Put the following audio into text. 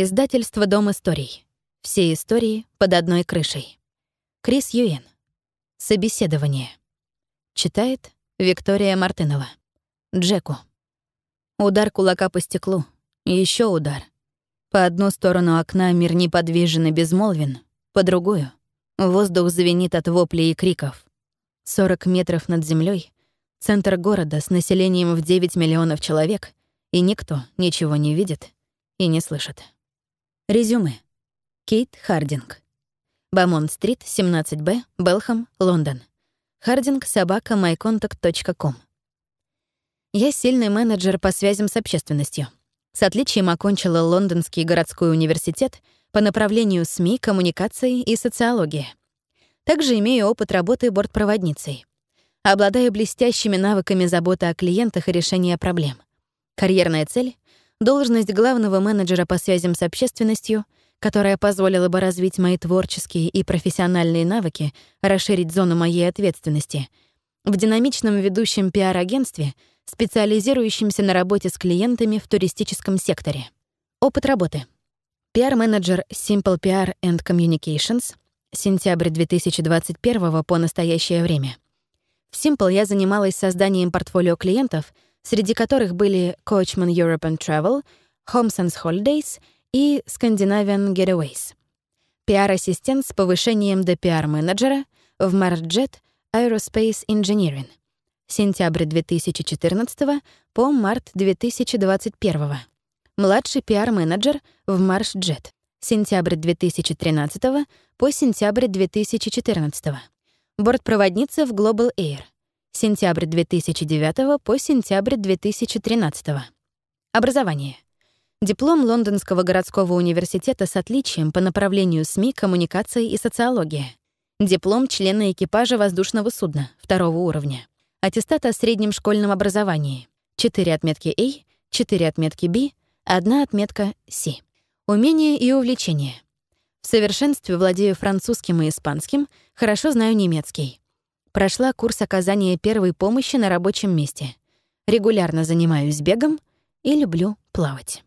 Издательство «Дом историй». Все истории под одной крышей. Крис Юэн. Собеседование. Читает Виктория Мартынова. Джеку. Удар кулака по стеклу. Еще удар. По одну сторону окна мир неподвижен и безмолвен, по другую — воздух звенит от воплей и криков. 40 метров над землей, центр города с населением в 9 миллионов человек, и никто ничего не видит и не слышит. Резюме. Кейт Хардинг. Бамонт-стрит, 17Б, Белхам, Лондон. Хардинг собака mycontact.com. Я сильный менеджер по связям с общественностью. С отличием окончила Лондонский городской университет по направлению СМИ, коммуникации и социологии. Также имею опыт работы бортпроводницей. Обладаю блестящими навыками заботы о клиентах и решения проблем. Карьерная цель — должность главного менеджера по связям с общественностью, которая позволила бы развить мои творческие и профессиональные навыки, расширить зону моей ответственности. В динамичном ведущем пиар-агентстве — специализирующимся на работе с клиентами в туристическом секторе. Опыт работы. Пиар-менеджер Simple PR and Communications, сентябрь 2021 по настоящее время. В Simple я занималась созданием портфолио клиентов, среди которых были Coachman Europe and Travel, Homes Holidays и Scandinavian Getaways. Пиар-ассистент с повышением до пиар-менеджера в Marjet Aerospace Engineering сентябрь 2014 по март 2021. Младший пиар-менеджер в Маршджет, сентябрь 2013 по сентябрь 2014. Бортпроводница в Global Air, сентябрь 2009 по сентябрь 2013. Образование. Диплом Лондонского городского университета с отличием по направлению СМИ, коммуникации и социология. Диплом члена экипажа воздушного судна второго уровня аттестат о среднем школьном образовании, 4 отметки A, 4 отметки B, 1 отметка C. Умения и увлечения. В совершенстве владею французским и испанским, хорошо знаю немецкий. Прошла курс оказания первой помощи на рабочем месте. Регулярно занимаюсь бегом и люблю плавать.